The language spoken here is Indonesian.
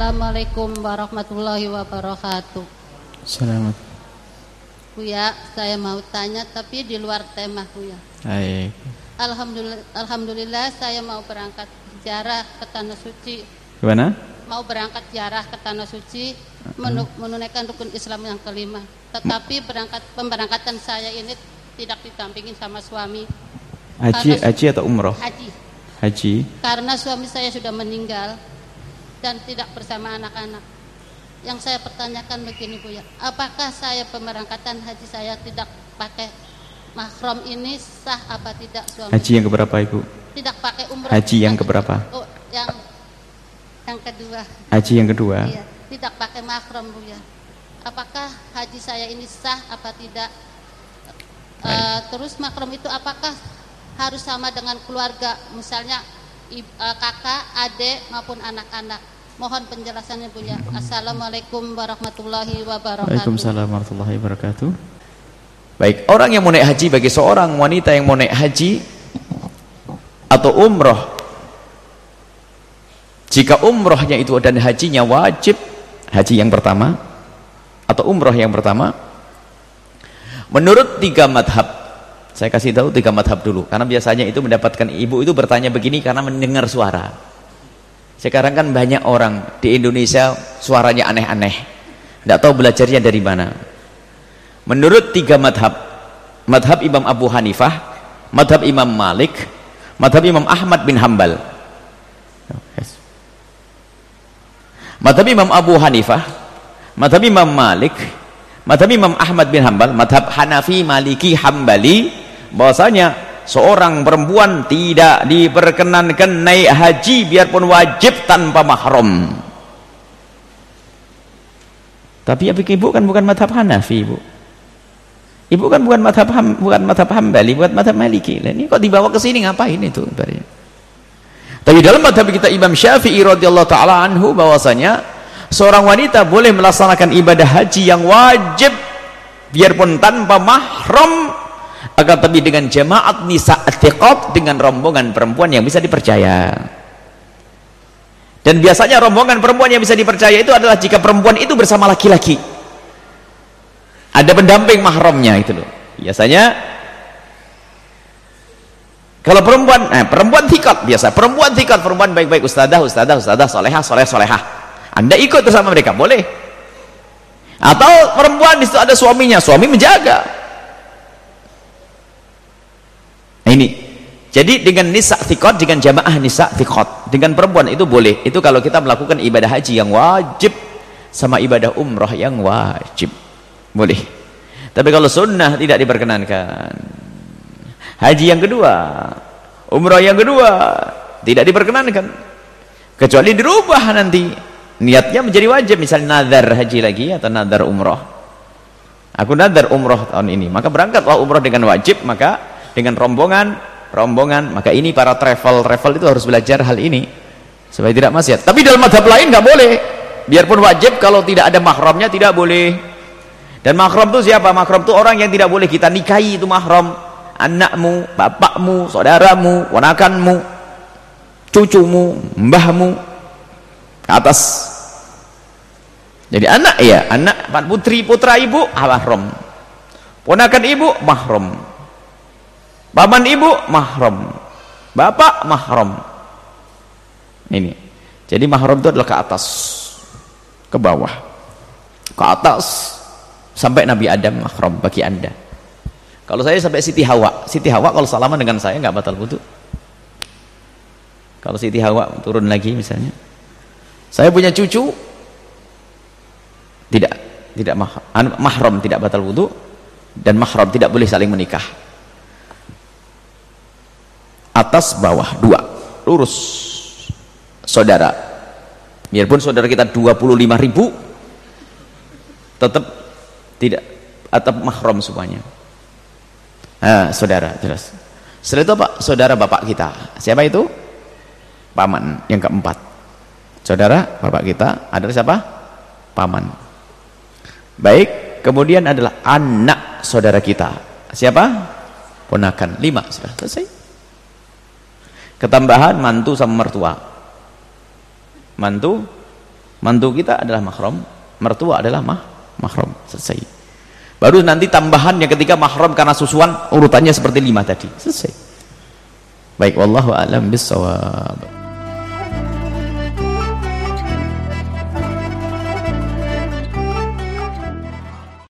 Assalamualaikum warahmatullahi wabarakatuh. Selamat. Buya, saya mau tanya tapi di luar tema Buya. Baik. Alhamdulillah, Alhamdulillah saya mau berangkat ziarah ke tanah suci. Gimana? Mau berangkat ziarah ke tanah suci menu- menunaikan rukun Islam yang kelima. Tetapi berangkat pemberangkatan saya ini tidak didampingin sama suami Haji, haji atau umroh? haji. Haji. Karena suami saya sudah meninggal dan tidak bersama anak-anak. Yang saya pertanyakan begini Bu ya, apakah saya pemberangkatan haji saya tidak pakai mahram ini sah apa tidak suami? Haji yang keberapa Ibu? Tidak pakai umroh. Haji yang keberapa? Oh, yang yang kedua. Haji yang kedua. Iya, tidak pakai mahram Bu ya. Apakah haji saya ini sah apa tidak? Eh, terus mahram itu apakah harus sama dengan keluarga, misalnya ib- eh, kakak, adik maupun anak-anak? Mohon penjelasannya Bu ya. Assalamualaikum warahmatullahi wabarakatuh. Waalaikumsalam warahmatullahi wabarakatuh. Baik, orang yang mau naik haji bagi seorang wanita yang mau naik haji atau umroh jika umrohnya itu dan hajinya wajib haji yang pertama atau umroh yang pertama menurut tiga madhab saya kasih tahu tiga madhab dulu karena biasanya itu mendapatkan ibu itu bertanya begini karena mendengar suara sekarang kan banyak orang di Indonesia suaranya aneh-aneh. Tidak tahu belajarnya dari mana. Menurut tiga madhab madhab Imam Abu Hanifah madhab Imam Malik madhab Imam Ahmad bin Hambal madhab Imam Abu Hanifah madhab Imam Malik madhab Imam Ahmad bin Hambal madhab Hanafi Maliki Hambali bahwasanya seorang perempuan tidak diperkenankan naik haji biarpun wajib tanpa mahram tapi apa ibu kan bukan madhab Hanafi ibu. Ibu kan bukan madhab ham, bukan madhab Hambali bukan madhab Maliki. Ini kok dibawa ke sini? Ngapain itu? Tapi dalam madhab kita Imam Syafi'i radhiyallahu taala anhu bahwasanya seorang wanita boleh melaksanakan ibadah haji yang wajib biarpun tanpa mahram akan tapi dengan jamaat nisa atiqat dengan rombongan perempuan yang bisa dipercaya. Dan biasanya rombongan perempuan yang bisa dipercaya itu adalah jika perempuan itu bersama laki-laki. Ada pendamping mahramnya itu loh. Biasanya kalau perempuan eh, perempuan tikat biasa. Perempuan tikat perempuan baik-baik. Ustadzah ustadzah ustadzah solehah soleh solehah. Anda ikut bersama mereka boleh. Atau perempuan di situ ada suaminya suami menjaga Nah, ini. Jadi dengan nisa tikot dengan jamaah nisa tikot dengan perempuan itu boleh. Itu kalau kita melakukan ibadah haji yang wajib sama ibadah umroh yang wajib. Boleh. Tapi kalau sunnah tidak diperkenankan. Haji yang kedua umroh yang kedua tidak diperkenankan. Kecuali dirubah nanti. Niatnya menjadi wajib misalnya nazar haji lagi atau nazar umroh aku nazar umroh tahun ini maka berangkatlah umroh dengan wajib maka dengan rombongan rombongan. Maka ini para travel travel itu harus belajar hal ini supaya tidak maksiat. Tapi dalam madhab lain nggak boleh. Biarpun wajib kalau tidak ada mahramnya tidak boleh. Dan mahram itu siapa? Mahram itu orang yang tidak boleh kita nikahi itu mahram. Anakmu bapakmu saudaramu ponakanmu cucumu mbahmu ke atas. Jadi anak ya anak putri putra ibu mahram. Ponakan ibu mahram paman ibu mahram. Bapak mahram. Ini. Jadi mahram itu adalah ke atas. Ke bawah. Ke atas. Sampai Nabi Adam mahram bagi anda. Kalau saya sampai Siti Hawa. Siti Hawa kalau salaman dengan saya nggak batal wudhu kalau Siti Hawa turun lagi misalnya. Saya punya cucu. Tidak. Tidak mahram tidak batal wudhu dan mahram tidak boleh saling menikah atas bawah dua. Lurus. Saudara. Biarpun saudara kita 25 ribu tetap tidak atau mahram semuanya. Nah, saudara jelas setelah itu pak saudara bapak kita. Siapa itu? Paman yang keempat. Saudara bapak kita adalah siapa? Paman. Baik kemudian adalah anak saudara kita. Siapa? Ponakan lima. Sudah selesai ketambahan mantu sama mertua. Mantu mantu kita adalah mahram mertua adalah mah mahram. Selesai. Baru nanti tambahannya ketika mahram karena susuan urutannya seperti lima tadi. Selesai. Baik wallahu alam bisawab